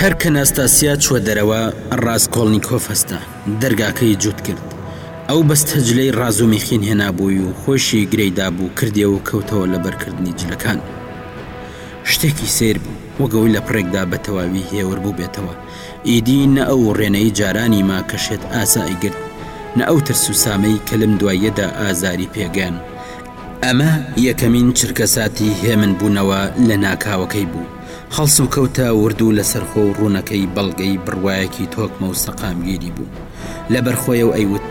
هەر کە ناستاسیا چووە دەرەوە، ڕاسکۆڵنیکۆف هەستا، دەرگاکەی جووت کرد. ئەو بەستەجلەی ڕازومیخین هێنابووی و خۆیشی گرێی دابوو کردیەوە و کەوتەوە لەبەر کردنی جلەکان. شتێکی سەیر بوو، وەک ئەوەی لە پڕێکدا بە تەواوی هێور بووبێتەوە. ئیدی نە ئەو ڕێنەی جارانی ما کە شێت ئاسا ئەیگرت، نە ئەو ترس و سامەی کە لەم دواییەدا ئازاری پێگەیاند، ئەمە یەکەمین چرکەساتی هێمن بوونەوە لە ناکاوەکەی بوو، هەڵسوکەوتە ورد و لەسەرخۆ و ڕوونەکەی بەڵگەی بڕوایەکی تۆکمە و سەقامگیری بوو لەبەر خۆی و ئەیوت،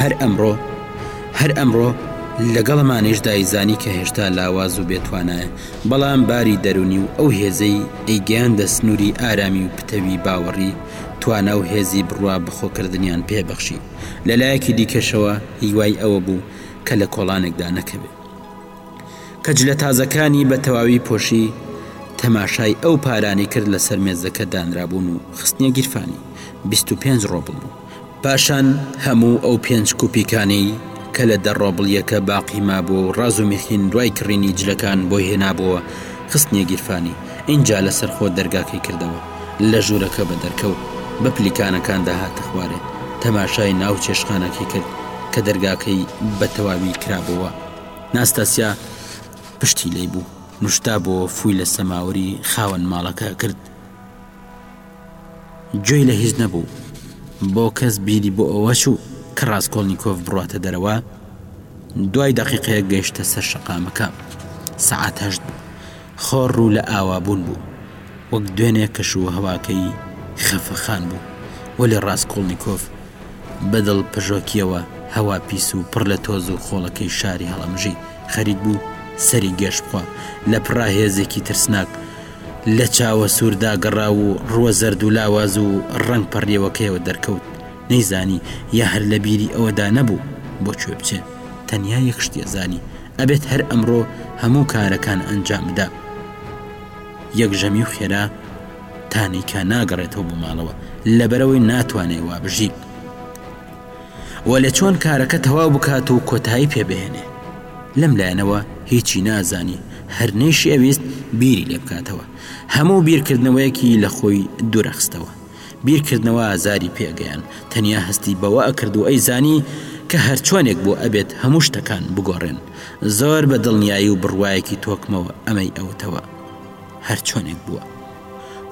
هەر ئەمڕۆ، هەر ئەمڕۆ لەگەڵمانیش دایزانی کە هێشتا لاواز و بێ توانایە، بەڵام باری دەروونی و ئەو هێزەی ئەیگەیاندە سنووری ئارامی و پتەوی باوەڕی، توانا و هێزی بڕوا بەخۆکردنیان پێ بەخشی، لەلایەکی دیکەشەوە هیوای ئەوە بوو، کە لە کۆڵانێکدا نەکەوێ کەجلە تازەکانی بە تەواوی پۆشی تەماشای ئەو پارانی کرد لەسەر مێزەکە دانرابوون و خستنیە گیرفانی 25 ڕۆبڵ بوو پاشان هەموو ئەو پێنج کوپیکانی کە لە دە ڕۆبڵیەکە باقی مابوو و ڕاز و میخین دوای کڕینی جلەکان بۆی هێنابووە خستنیە گیرفانی ئینجا لەسەر خۆ دەرگاکەی کردەوە. لە ژوورەکە بە دەرکەوت بە پلیکانەکاندا هاتە خوارێ تەماشای ناو چێشخانەکەی کرد کە دەرگاکەی بە تەواوی کرابەوە ناستاسیا پشتی لی بوو نوشتا بۆ فووی لە سەماوەری خاوەن ماڵەکە کرد گوێی لە هیچ نەبوو بۆ کەس بیری بۆ ئەوە چوو کە ڕاستکۆڵنییکۆف بڕاتە دەرەوە دوای دەقیقەیە گەیشتە سەر شەقامەکە سەعات هەشت بوو خۆ ڕوو لە ئاوابوون بوو، وەک دوێنێ کەشوهەواکەی خەفەخان بوو، وەلێ ڕاسکۆڵنیکۆف بە دڵپژۆکییەوە هەوا پیس و پڕ لە تۆز و خۆڵەکەی شاری هەڵەمژی خەریک بوو سەری گێژ بخوا. لە پڕا هێزێکی ترسناک لە چاوە سووردا گەڕا و ڕووە زەرد و لاواز و ڕەنگ پەڕیەوەکەیەوە دەرکەوت. نەیزانی یا هەر لە بیری ئەوەدا نەبوو بۆ کوێ بچێ تەنیا یەک شتی ئەزانی ئەبێت هەر ئەمڕۆ هەموو کارەکان ئەنجام بدا یەک ژەمی و خێرا تانیکا ناگەڕێتەوە بۆ ماڵەوە لەبەرەوەی ناتوانێ وا بژی وە لە چۆن کارەکە تەواو بکات و کۆتایی پێبهێنێ لەم لایەنەوە هیچی نازانی هەر نەیشی ئەویست بیری لێ بکاتەوە هەموو بیرکردنەوەیەکی لە خۆی دوورەخستەوە بیرکردنەوە ئازاری پێ ئەگەیاند تەنیا هەستی بەوە ئەکرد و ئەیزانی کە هەرچۆنێک بوو ئەبێت هەموو شتەکان بگۆڕێن زۆر بە دڵنیایی و بڕوایەکی تۆکمەوە ئەمەی ئەوتەوە هەرچۆنێک بووە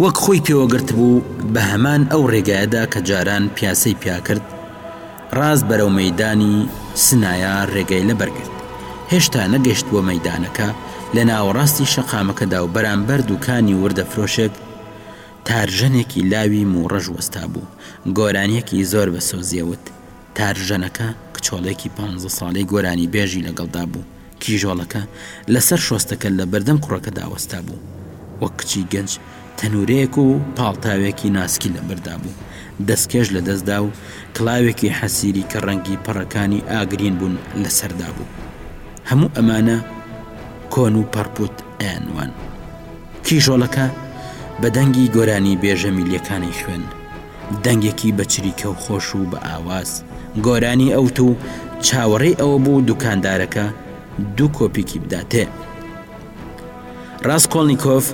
وەک خۆی پێوە گرتبوو بە هەمان ئەو ڕێگایەدا کە جاران پیاسەی پیاکرد ڕاست بەرەو مەیدانی سنایا ڕێگەی لەبەرگرت هێشتا نەگەشت بۆ مەدانەکە لە ناوەڕاستی شەقامەکەدا و بەرامبەر دوکانی وردە فرۆشێک تارژەنێکی لاوی مووڕەش وەستابوو، گۆرانییەکی زۆر بە سۆزییە وت. تارژەنەکە کچۆڵێکی پانزە ساڵەی گۆرانیبێژی لەگەڵدا بوو. کیژۆڵەکە لەسەر شۆستەکە لە بەردەم کوڕەکەدا وەستابوو. وەک کچی گەنج تەنوورەیەک و پاڵتاوێکی ناسکی لەبەردابوو. دەستکێش لە دەستدا و کڵاوێکی حەسیری کە ڕەنگی پەڕەکانی ئاگرین بوون لەسەردا بوو. هەموو ئەمانە کۆن و پەڕپوت ئەیاننوان. کیژۆڵەکە بە دەنگی گۆرانی بێژە میللیەکانی خوێن، دەنگێکی بە چریکە و خۆش و بە ئاواز گۆرانی ئەوت و چاوەڕێی ئەوە بوو دوکاندارەکە دوو کۆپیکی بداتێ. ڕاسکۆڵنیکۆف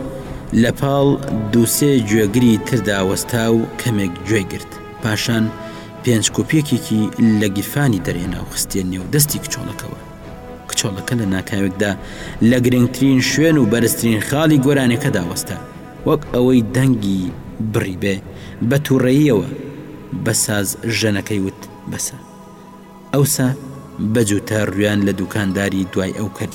لە پاڵ دوو سێ گوێگری تردا وەستا و کەمێک گوێی گرت، پاشان پێنج کوپێکێکی لە گیرفانی دەرهێنا و خستیە نێو دەستی کچۆڵەکەوە. کچۆڵەکە لە ناکاوێکدا لە گرنگترین شوێن و بەرزترین خاڵی گۆرانێکەدا وەستا، وەک ئەوەی دەنگی بڕیبێ، بە تووڕەییەوە بە ساز ژەنەکەی وت، بەسە. ئەوسا بە جووتە روویان لە دووکانداری دوای ئەو کرد.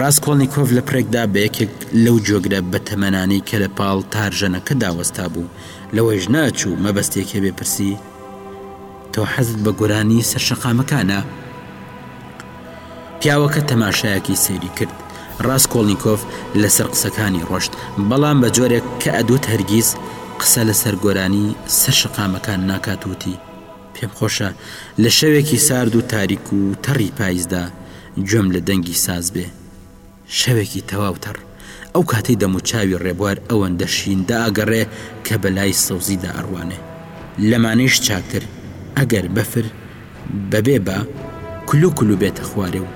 ڕاسکۆڵنیکۆڤ لە پڕێکدا بە یەکێک لەو جۆگرە بەتەمەنانەی کە لە پاڵ تارژەنەکەدا وەستابوو، لەوەیش ناچوو مەبەستێک هەبێ پرسی، تۆ حەزت بە گۆرانیی سەر شەقامەکانە؟ پیاوەکە تەماشایەکی سەیری کرد. ڕاسکۆڵنیکۆڤ لەسەر قسەکانی ڕۆشت، بەڵام بە جۆرێک کە ئەدوت هەرگیز قسە لەسەر گۆرانیی سەر شەقامەکان ناکات وتی، پێمخۆشە لە شەوێکی سارد و تاریک و تەڕی پایزدا گوێم لە دەنگی ساز بێ. شەوێکی تەواو تەڕ. ئەو کاتەی دەموچاوی ڕێبوار ئەوەندە شین دەئاگەڕێ کە بە لای سەوزیدا ئەڕوانێ. لەمانەیش چاکتر ئەگەر بەفر بەبێ با کلو کلو بێتە خوارێ و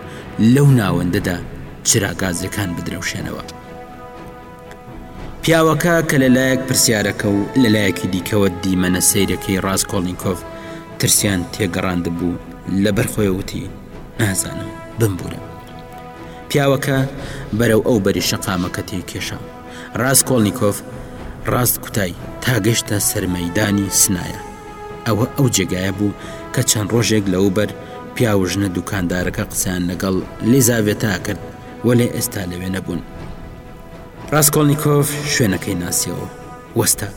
لەو ناوەندەدا چراگازییەکان بدرەوشێنەوە. پیاوەکە کە لە لایەک پرسیارەکە و لە لایەکی دیکەوە دیمەنە سەیرەکەی ڕاستکۆڵنییکۆف ترسیان تێگەڕاند بوو لە بەرخۆی وتی نازانم بمبورە. پیاوەکە بەرەو ئەو بەری شەقامەکە تێکێشا ڕاستکۆڵنییکۆف ڕاست کوتای تاگەشتە سەرمەدانی سنایە ئەوە ئەو جێگایە بوو کە چەند ڕۆژێک لەوبەر پیاوژنە دوکاندارەکە قسەیان لەگەڵ لیزاڤێتا کرد وەلێ ئێستا لەوێ نەبوون. ڕاسکۆڵنیکۆف شوێنەکەی ناسیەوە وەستا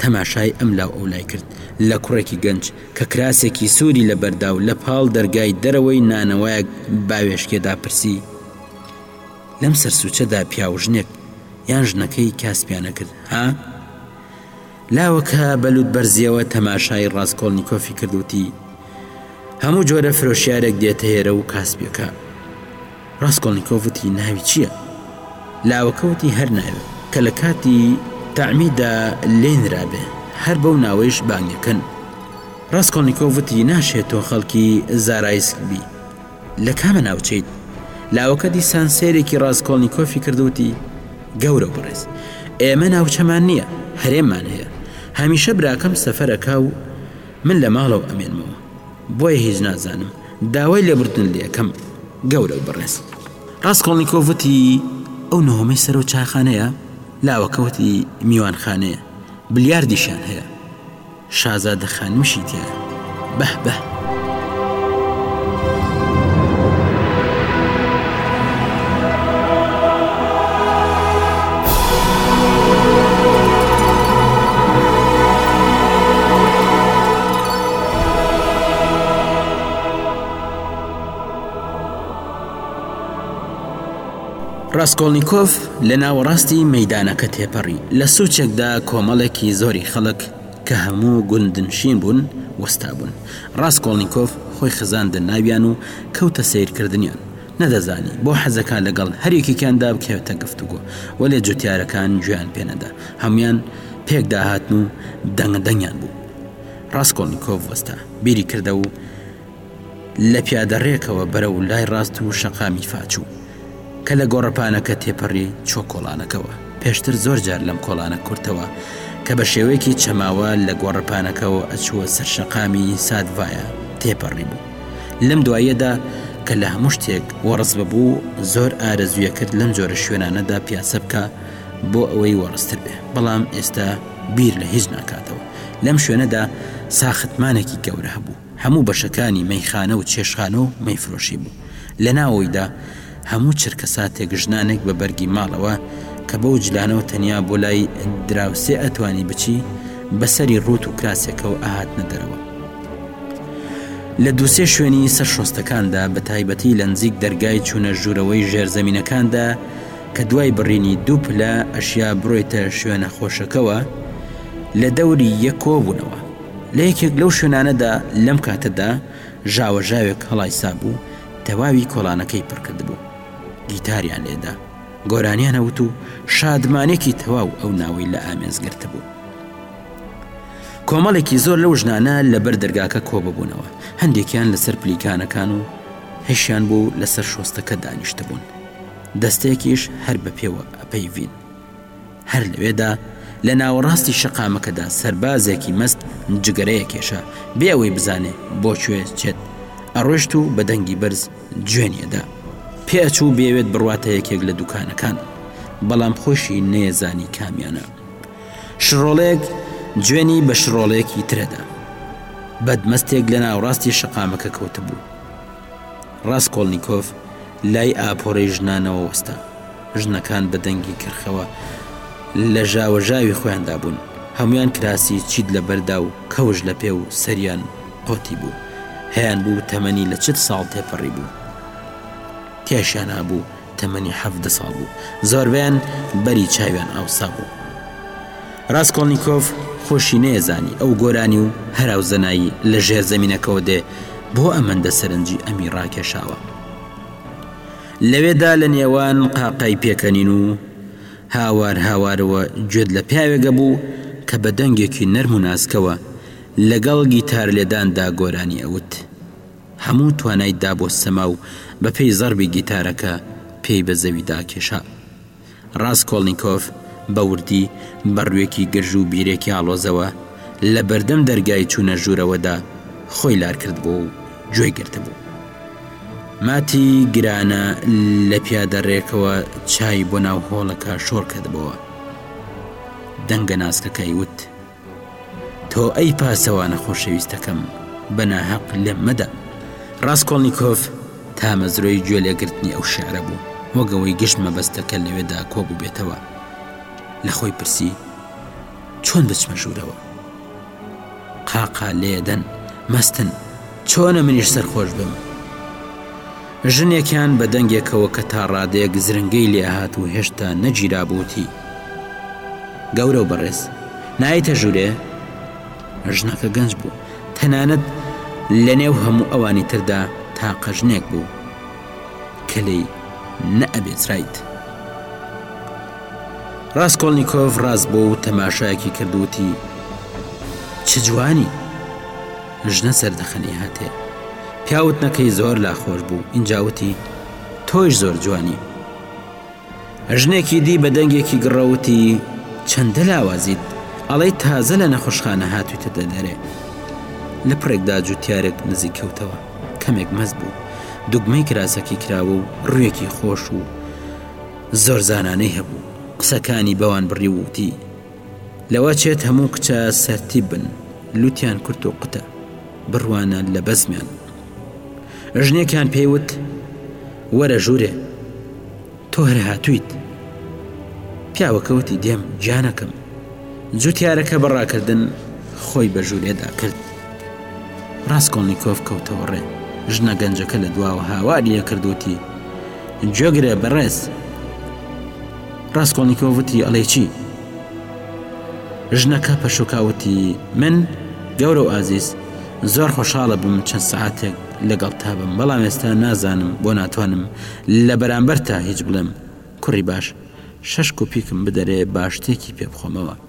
تەماشای ئەم لاو ئەو لای کرد لە کوڕێکی گەنج کە کراسێکی سووری لە بەردا و لە پاڵ دەرگای دەرەوەی نانەوەیەک باوێشکێدا پرسی لەم سەرسوچەدا پیاوژنێک یان ژنەکەی کاسپیانە کرد ها؟ لاوەکە بەلووت بەرزیەوە تەماشای ڕاستکۆڵنییکۆفی کردوتی هەموو جۆرە فرۆشیارێک دێتە هێرە و کاسپیەکە ڕاسکۆڵنیکۆڤ وتی ناوی چییە؟ لاوەکە وتی هەر ناوێ کە لە کاتی تەعمیددا لێی نرابێ، هەر بەو ناوەیش بانگەکەن. ڕاسکۆڵنیکۆڤ وتی ناشێ تۆ خەڵکی زارایسک بی، لە کامە ناوچەیت؟ لاوەکە دیسان سەیرێکی ڕاسکۆڵنیکۆفی کرد و وتی گەورە و بەڕێز، ئێمە ناوچەمان نییە، هەرێممان هەیە. هەمیشە براکەم سەفەر ئەکا و من لە ماڵەوە ئەمێنمەوە، بۆیە هیچ نازانم. داوای لێبوردن لەکەم گەورەو بەڕێز ڕاستکۆڵنیکۆڤ وتی ئەو نهۆمەی سەرەو چاخانەیە لاوەکە وتی میوانخانەیە بلیاردیشیان هەیە شازادە خانمشی تیایە بەه بەه ڕاسکۆڵنیکۆف لە ناوەڕاستی مەیدانەکە تێپەڕی، لە سوچێکدا کۆمەڵێکی زۆری خەڵک کە هەموو گوندنشین بوون وەستابوون. ڕاسکۆڵنیکۆف خۆی خزاندە ناویان و کەوتە سەیرکردنیان. نەدەزانی بۆ حەزەکە لەگەڵ هەر یەکێکیاندا بکەوێتە گفتوگۆ، وەلێ جوتیارەکان گوێیان پێنەدا، هەموویان پێکداهاتن و دەنگەدەنگیان بوو. ڕاسکۆلنیکۆڤ وەستا بیری کردە و لە پیادەڕێکەوە بەرە و لای ڕاست و شەقامی فاچوو کە لە گۆڕەپانەکە تێپەڕی چۆ کۆڵانەکەەوە پێشتر زۆر جار لەم کۆڵانە کورتەوە کە بە شێوەیەکی چەماوە لە گۆڕەپانەکەەوە ئەچووە سەر شەقامی سادڤایە تێپەڕی بوو لەم دواییەدا کە لە هەموو شتێک وەڕز ببوو زۆر ئارەزویە کرد لەم جۆرە شوێنانەدا پیاسە بکە بۆ ئەوەی وەڕستر بێ بەڵام ئێستا بیر لە هیچ ناکاتەوە. لەم شوێنەدا ساختمانێکی گەورە هەبوو، هەموو بەشەکانی مەیخانە و چێشتخانە و مەیفرۆشی بوو. لە ناوەوەیدا هەموو چرکەساتێک ژنانێک بە بەرگی ماڵەوە کە بەو جلانەوە تەنیا بۆ لای دراوسێ ئەتوانی بچی، بە سەری ڕووت و کراسێکەوە ئەهاتنە دەرەوە. لە دووسێ شوێنی سەر شۆستەکاندا، بەتایبەتی لەنزیک دەرگای چوونە ژوورەوەی ژێرزەمینەکاندا کە دوای بڕینی دوو پلە ئەشیا برۆیتە شوێنە خۆشەکەوە لە دەوری یەک کۆبوونەوە لە یەکێک لەو شوێنانەدا لەم کاتەدا ژاوە ژاوێک هەڵایسا بوو تەواوی کۆڵانەکەی پڕکرد بوو گیتاریان لێدا گۆرانیان ئەوت و شادمانێکی تەواو ئەو ناوەی لە ئامێز گرت بوو کۆمەڵێکی زۆر لەو ژنانە لەبەر دەرگاکە کۆببوونەوە هەندێکیان لەسەر پلیکانەکان و هەشیان بوو لەسەر شۆستەکە دانیشتبوون دەستەیەکیش هەر بە پێوە ئەپەیڤین. هەر لەوێدا لە ناوەڕاستی شەقامەکەدا سەربازێکی مەست جگەرەیە کێشا، بێ ئەوەی بزانێ بۆ کوێ چێت ئەڕۆیشت و بە دەنگی بەرز جوێنی ئەدا. پێ ئەچوو بیەوێت بڕواتە یەکێک لە دوکانەکان، بەڵام خۆیشی نەیەزانی کامیانە. شڕۆڵێک جوێنی بە شڕۆڵێکی ترەدا. بەدمەستێک لە ناوەڕاستی شەقامەکە کەوتبوو. ڕاسکۆڵنیکۆف لای ئاپۆرەی ژنانەوە وەستا ژنەکان بە دەنگی کرخەوە لە ژاوەژاوی خۆیاندا بوون هەمویان کراسی چیت لە بەردا و کەوش لە پێ و سەریان قۆتی بوو هەیان بوو تەمەنی لە چت ساڵ تێپەڕی بوو کێشیان هەبوو تەمەنی حەڤدە ساڵ بوو، زۆربەیان بەری چاویان ئاوسا بوو. ڕاسکۆڵنیکۆڤ خۆشی نەیەزانی ئەو گۆرانی و هەراو زەنایی لە ژێر زەمینەکەوە دێ بۆ ئەمەندە سەرنجی ئەمی ڕاکێشاوە. لەوێدا لە نێوان قاقای پێکەنین و هاوار هاوارەوە گوێت لە پیاوێک ئەبوو کە بە دەنگێکی نەرم و ناسکەوە لەگەڵ گیتارلێداندا گۆرانی ئەوت. هەموو توانایت دا بۆ سەما و بە پێی زەڕبی گیتارەکە پێی بە زەویدا کێشا. ڕاسکۆڵنیکۆف بە وردی، بە ڕوێکی گرژ و بیرێکی ئاڵۆزەوە، لە بەردەم دەرگای چوونە ژوورەوەدا خۆی لار کردبوو و گوێی گرتبوو. ماتی گرانە لە پیادە ڕێکەوە چای بۆ ناو هۆڵەکە شۆڕ کردبۆوە. دەنگە ناسکەکەی وت. تۆ ئەی پاسەوانە خۆشەویستەکەم بە ناهەق لێم مەدە ڕاستکۆڵنییکۆف تامەزرۆی گوێ لێگرتنی ئەو شعرە بوو وەگەوەی گشت مەبەستەکە لەوێدا کۆببێتەوە لە خۆی پرسی چۆن بچمە ژوورەوە قاقا لێدەن مەستن چۆنە منیش سەرخۆش بم ژنێکیان بە دەنگێکەوە کە تا ڕادەیەک زرنگەی لێ ئەهات و هێشتا نەگیرابوو وتی، گەورە و بەڕێز، نایەیتە ژوورێ؟ ژنەکە گەنج بوو، تەنانەت لە نێو هەموو ئەوانی تردا تاقە ژنێک بوو کە لێی نەئەبێزرایت. ڕاسکۆڵنیکۆف ڕاست بوو و تەماشایەکی کرد وتی، چ جوانی! ژنە سەردەخەنی هاتێ پیاوتنەکەی زۆر لا خۆش بوو ئینجا وتی تۆیش زۆر جوانی ژنێکی دی بە دەنگێکی گڕەوتی چەندە لاوازیت ئەڵەی تازە لە نەخۆشخانە هاتوویتە دەدەرێ لە پڕێکدا جوتیارێک نزیک کەوتەوە کەمێک مەز بوو دوگمەی کراسەکی کراوە و ڕویەکی خۆش و زۆر زانانەی هەبوو قسەکانی بەوان بڕی وتی لەوە چێت هەموو کچە سەرتیپ بن لوتیان کورت و قوتە بڕوانە لە بەزمیان ژنێکیان پێیوت وەرە ژوورێ تۆ هەر هاتوویت پیاوەکەوتی دێم گیانەکەم جوتیارەکە بەڕاکردن خۆی بە ژوورێدا کرد ڕاستکۆڵنییکۆف کەوتەوە ڕێ ژنە گەنجەکە لە دواوە هاواری لێ کردوتی جۆگرە بەڕێز ڕاسکۆڵنیکۆڤ وتی، ئەڵێی چی؟ ژنەکە پەشوکا وتی، من، گەورە و ئازیز، زۆر خۆشحاڵەبم چەند سەعاتێک لەگەڵتا بم، بەڵام ئێستا نازانم بۆ ناتوانم لە بەرامبەرتا هیچ بڵێم، کوڕی باش، شەش کوپیکم بدەرێ با شتێکی پێبخۆمەوە.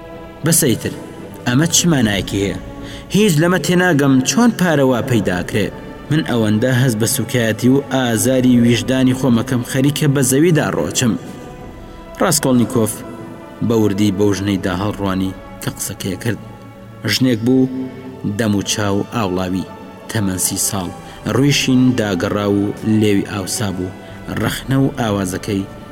بەسە ئیتر ئەمە چ مانایەکی هەیە هیچ لەمە تێناگەم چۆن پارە وا پەیدا ئەکرێت من ئەوەندە هەست بە سوکایەتی و ئازاری ویژدانی خۆمەکەم خەریکە بە زەویدا ڕۆچم ڕاستکۆڵنییکۆف بە وردی بەو ژنەی دا هەڵڕوانی کە قسەکەی کرد ژنێک بوو دەم و چاو ئاوڵاوی تەمەن سی ساڵ ڕووی شین داگەڕا و لێوی ئاوسا بوو ڕەخنە و ئاوازەکەی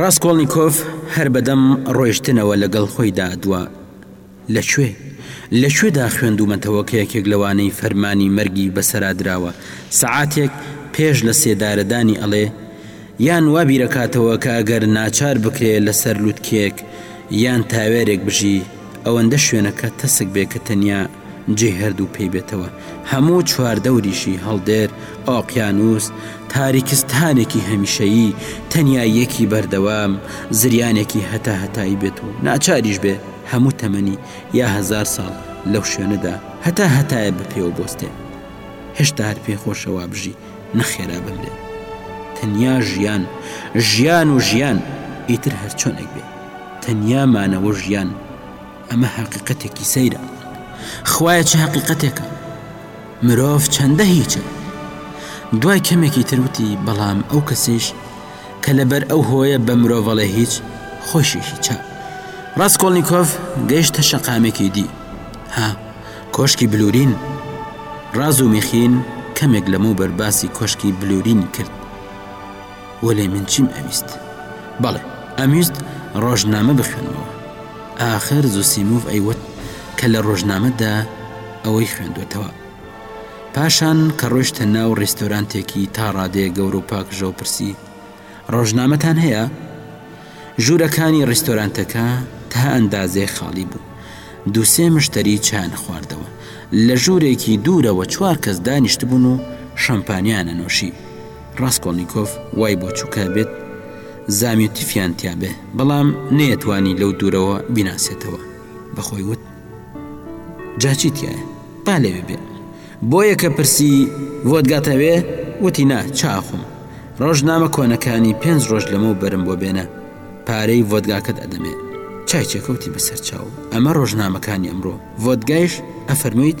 ڕاسکۆڵنیکۆف هەر بەدەم ڕۆیشتنەوە لەگەڵ خۆیدا دوا لە کوێ لە کوێدا خوێندومەتەوە کە یەکێک لەوانەی فەرمانی مەرگی بەسەرا دراوە سەعاتێک پێش لە سێدارەدانی ئەڵێ یان وا بیرەکاتەوە کە ئەگەر ناچار بکرێ لەسەر لوتکێک یان تاوێرێک بژی ئەوەندە شوێنەکە تەسک بێ کە تەنیا جێی هەردوو پێی بێتەوە، هەموو چواردەوریشی، هەڵدێر، ئۆقیانووس، تاریکستانێکی هەمیشەیی، تەنیاییەکی بەردەوام، زریانێکی هەتاهەتایی بێت و ناچاریش بێ هەموو تەمەنی یا هەزار ساڵ لەو شوێنەدا هەتا هەتایە بە پێوە بوەستێ. هێشتا هەر پێی خۆشە وا بژی نە خێرا بمرێ. تەنیا ژیان، ژیان و ژیان، ئیتر هەرچۆنێک بێ، تەنیا مانەوە و ژیان. ئەمە هەقیقەتێکی سەیرە. خوایە چ هەقیقەتێکە! مرۆڤ چەندە هیچە! دوای کەمێکی تر وتی، بەڵام ئەو کەسەیش کە لەبەر ئەو هۆیە بە مرۆڤەڵێ هیچ، خۆیشی هیچە. ڕاسکۆڵنیکۆف گەیشتە شەقامێکی دی. ها، کۆشکی بلورین! ڕازومیخین کەمێک لەمەوبەر باسی کۆشکی بلورینی کرد. وەلێ من چیم ئەویست؟ بەڵێ ئەمویست ڕۆژنامە بخوێنمەوە. ئاخر زوسیموڤ ئەیوت کە لە ڕۆژنامەدا ئەوەی خوێندووەتەوە. پاشان کە ڕۆیشتە ناو ڕیستۆرانتێکی تا ڕادەیەک گەورە و پاکژەو پرسی، ڕۆژنامەتان هەیە؟ ژوورەکانی ڕیستۆرانتەکە تا ئەندازەیەک خاڵی بوو. دوو سێ مشتەری چایان ئەخواردەوە. لە ژوورێکی دوورەوە چوار کەس دانیشتبوون و شەمپانیان ئەنۆشی. ڕاسکۆڵنیکۆف وای بۆ چووکا بێت زامیۆتیفیان تیا بێ، بەڵام نەیەتوانی لەو دوورەوە بیناسێتەوە. بە خۆی وت، جا چی تیایە؟ با لەوێ بێ. بۆیە کە پرسی، ڤۆدگا تەوێ؟ وتی، نا، چا ئەخۆم. ڕۆژنامە کۆنەکانی پێنج ڕۆژ لەمەو بەرم بۆ بێنە، پارەی ڤۆدگاکەت ئەدەمێ. چای چێکەوتی بەسەر چاو، ئەمە ڕۆژنامەکانی ئەمڕۆ، ڤۆدگایش ئەفەرموویت؟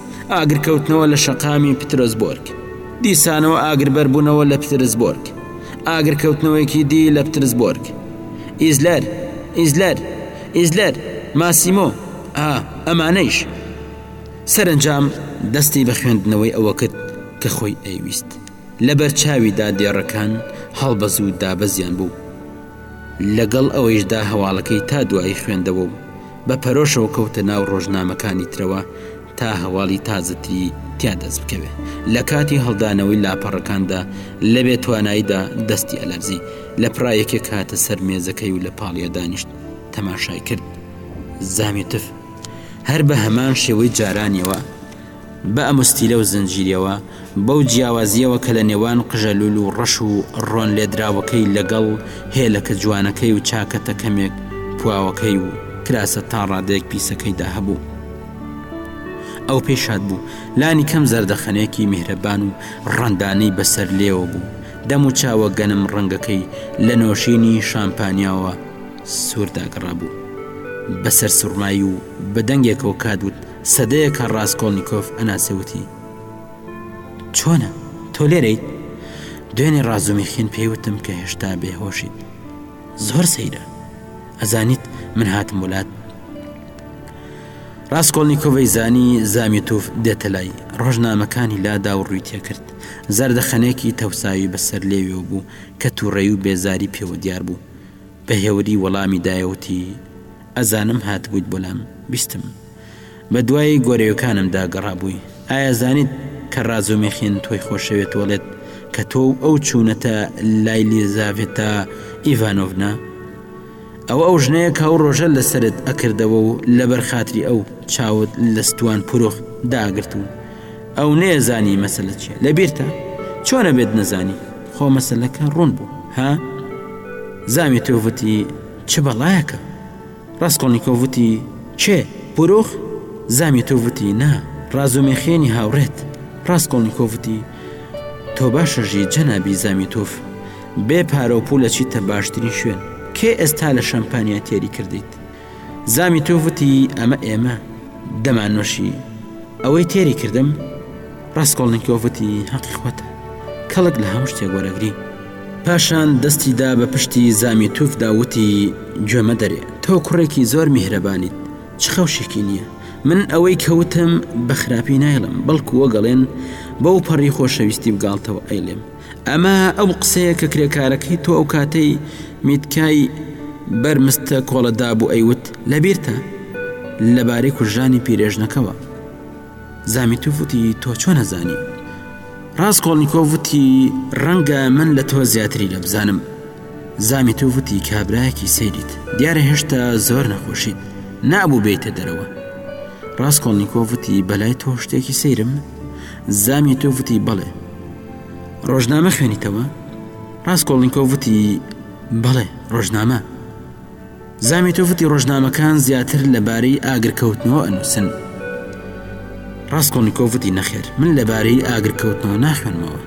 ئاگرکەوتنەوە لە شەقامی پترەسبۆرگ، دیسانەوە ئاگربەربوونەوە لە پترسبۆرگ، ئاگرکەوتنەوەیەکی دی لە پترسبۆرگ. ئیزلەر، ئیزلەر، ئیزلەر، ماسیمۆ، ئا، ئەمانەیش. سەرەنجام دەستی بە خوێندنەوەی ئەوە کرد کە خۆی ئەیویست. لەبەرچاویدا دێڕەکان هەڵبەز و دابەزیان بوو. لەگەڵ ئەوەیشدا هەواڵەکەی تا دوایی خوێندەوە و، بە پەرۆشەوە کەوتە ناو ڕۆژنامەکانی ترەوە تا هەواڵی تازەتری تیا دەست بکەوێ. لە کاتی هەڵدانەوەی لاپەڕەکاندا لە بێ تواناییدا دەستی ئەلەرزی. لە پرا یەکێک هاتە سەر مێزەکەی و لە پاڵیا دانیشت تەماشای کرد. زامی تف. هەر بە هەمان شێوەی جارانیەوە. بە ئەم ستیلە و زنجیرەوە، بەو جیاوازییەوە کە لە نێوان قژەلوول و ڕەش و ڕۆن لێدراوەکەی لەگەڵ هێلەکە جوانەکەی و چاکە تەکەمێک پواوەکەی و کراسە تا ڕادەیەک پیسەکەیدا هەبوو، ئەو پێی شاد بوو. لانی کەم زەردەخەنەیەکی میهرەبان و ڕەندانەی بە سەر لێوە بوو، دەم و چاوە گەنم ڕەنگەکەی لە نۆشینی شامپانیاوە سوور داگەڕابوو. بە سەرسوڕمایی و بە دەنگێکەوە کات وت. سەدەیەکە ڕاسکۆڵنیکۆف ئەناسێ وتی، چۆنە؟ تۆ لێرەیت؟ دوێنێ ڕازومیخین پێی وتم کە هێشتا بێهۆشیت. زۆر سەیرە. ئەزانیت من هاتم ولات؟ ڕاستکۆڵنیکۆڤەی زانی زامیتوف دێتە لای ڕۆژنامەکانی لادا و ڕووی تێکرد زەردەخەنێکی تەوساوی بەسەر لێوێ و بوو کە تووڕەی و بێزاری پێوە دیار بوو بە هێوری وەڵامی دایەوتی ئەزانم هاتبوویت بۆ لام بیستم بە دوای گۆرەیۆکانم دا گەڕابووی ئایا زانیت کە ڕازومیخین تۆی خۆشەوێت وەڵێت کە تۆ و ئەو چوونەتە لای لیزاڤێتا ئیڤانۆڤنا ئەوە ئەو ژنەیە کە ئەو ڕۆژە لەسرت ئەکردەوە و لەبەر خاتری ئەو چاوت لە ستوان پرۆخ داگرت و ئەو نێزانی مەسلە چیە لە بیرتە چۆنە بێت نەزانی خۆ مەسلەکە ڕوون بوو ها زامی تۆڤەتی چ بەڵایەکە؟ ڕاسکۆڵنیکۆڤ وتی، کێ؟ پوروخ؟ زامیتوف وتی، نا، ڕازومێخیێنی هاوڕێت. ڕاسکۆڵنیکۆڤ وتی، تۆ باشە ژی جەنابی زامیتوف، بێ پارە و پوولە چیتە باشترین شوێن. کێ ئێستا لە شەمپانیا تێری کردیت؟ زامیتوف وتی، ئەمە ئێمە. دەماننووشی. ئەوەی تێری کردم؟ ڕاسکۆڵنیکۆڤ وتی، هەقی خۆتە. کەڵک لە هەموو شتێک وەرەگری. پاشان دەستی دا بە پشتی زامیتوفدا و وتی، گوێ مەدەرێ. تۆ کوڕێکی زۆر میهرەبانیت. چ خەوشێکی نییە. من ئەوەی کە وتم بە خراپی نایڵێم، بەڵکو وەگەڵێن بەو پەڕی خۆشەویستی و گاڵتەوە ئەیڵێم. ئەمە ئەو قسەیە کە کرێکارەکەی تۆ ئەو کاتەی میتکای بەر مستە کۆڵە دابوو ئەیوت، لەبیرتە؟ لەبارەی کوژرانی پیرێژنەکەوە. زامیتوف وتی، تۆ چۆن ئەزانی؟ ڕاسکۆڵنیکۆف وتی، ڕەنگە من لە تۆ زیاتری لێ بزانم. زامیتوف وتی، کابرایەکی سەیریت، دیارە هێشتا زۆر نەخۆشیت، نابوو بێیتە دەرەوە. ڕاسکۆڵنیکۆف وتی، بە لای تۆ شتێکی سەیرم؟ زامیتوف وتی، بەڵێ. ڕۆژنامە خوێنیتەوە؟ ڕاسکۆڵنیکۆف وتی، بەڵێ، ڕۆژنامە. زامیتۆفتی ڕۆژنامەکان زیاتر لەبارەی ئاگرکەوتنەوە ئەنووسن ڕاستکۆنیکۆفتی نەخێر من لەبارەی ئاگرکەوتنەوە ناخوێنمەوە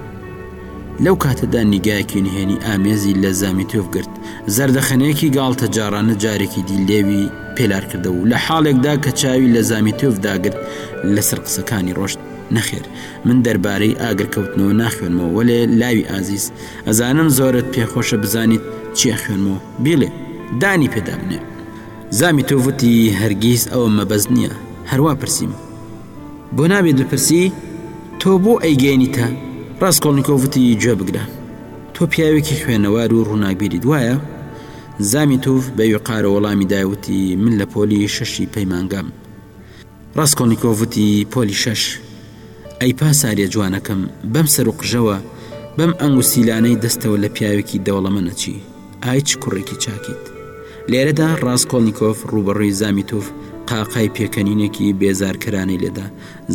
لەو کاتەدا نیگایەکی نهێنی ئامێزی لە زامیتۆف گرت زەردەخەنەیەکی گاڵتە جاڕانە جارێکی دی لێوی پێلار کردە و لە حاڵێکدا کە چاوی لە زامیتۆف داگرت لەسەر قسەکانی ڕۆشت نەخێر من دەربارەی ئاگرکەوتنەوە ناخوێنمەوە وەلێ لاوی ئازیز ئەزانم زۆرت پێخۆشە بزانیت چیە خوێنمەوە بیڵێ دانی پێدا بنێ. زامی تۆ وتی هەرگیز ئەوە مەبەست نییە، هەروا پرسیم. بۆ نابێت بپرسی؟ تۆ بۆ ئەیگەیەنیتە؟ ڕاسکۆڵنیکۆف وتی گوێ بگرە. تۆ پیاوێکی خوێنەوار و ڕووناکبیریت وایە؟ زامی تۆڤ بە ویقارەوە وەڵامی دایوتی من لە پۆلی شەشی پەیمانگام. ڕاسکۆلنیکۆڤ وتی، پۆلی شەش. ئەی پاساریە جوانەکەم، بەم سەر و قژەوە، بەم ئەنگوستیلانەی دەستەوە لە پیاوێکی دەوڵەمەن ئەچی؟ ئای چ کوڕێکی چاکیت! لێرەدا ڕاسکۆلنیکۆڤ ڕووبەڕووی زامیتوف قاقای پێکەنینێکی بێزارکەرانەی لێدا.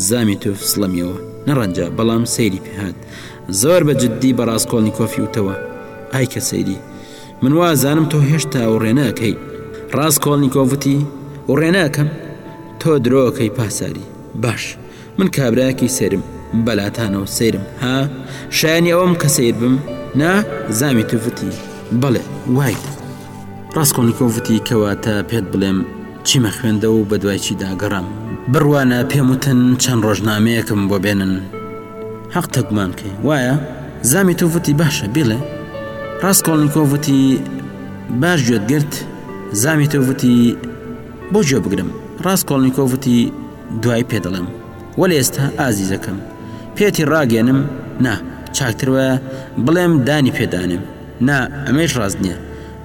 زامیتوف سڵەمیەوە. نەڕەنجا، بەڵام سەیری پێهات. زۆر بە جددی بە ڕاسکۆلنیکۆفی وتەوە، ئای کە سەیری! من وازانم تۆ هێشتا وڕێناکەی. ڕاسکۆڵنیکۆڤ وتی، وڕێناکەم؟ تۆ درۆکەی پاساری. باش، من کابرایەکی سەیرم، بەلاتانەوە سەیرم، ها؟ شایەنی ئەوەم کە سەیر بم، نا؟ زامیتوف وتی، بەڵێ، وایت. ڕاسکۆڵنیکۆڤ وتی، کەواتە پێت بڵێم چیمە خوێندەوە و بەدوای چیدا گەڕام؟ بڕوانە، پێم وتن چەند ڕۆژنامەیەکم بۆ بێنن. هەق تە گومان کە وایە؟ زامی تۆ وتی باشە بیڵێ ڕاست کۆڵنیکۆ وتی باش گوێت گرت زامی تۆ وتی بۆ گوێ بگرم ڕاست کۆڵنیکۆ وتی دوای پێ دەڵێم وە لە ئێستا ئازیزەکەم پێتی ڕاگەێنم نا چاکتر وایە بڵێم دانی پێدانێم نا ئەمەش ڕاست نییە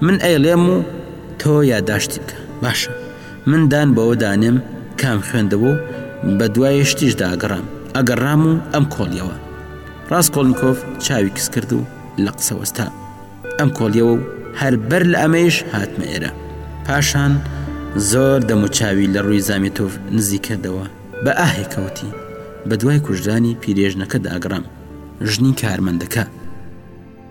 من ئەیڵێم و تۆ یاداشتی بکە باشە من دان بەوە دانێم کام خوێندەوە و بەدوای شتیشدا ئەگەڕام، ئەگەڕام و ئەم کۆڵیەوە. ڕاسکۆڵنیکۆف چاوی کز کرد و لە قسە وەستا. ئەم کۆڵیەوە و هەر بەر لە ئەمەیش هاتمە ئێرە. پاشان زۆر دەموچاوی لە ڕووی زامیتوڤ نزیک کردەوە، بە ئاهێک وتی، بەدوای کوژرانی پیرێژنەکەدا ئەگەڕام، ژنی کارمەندەکە.